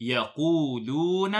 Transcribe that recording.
يقولون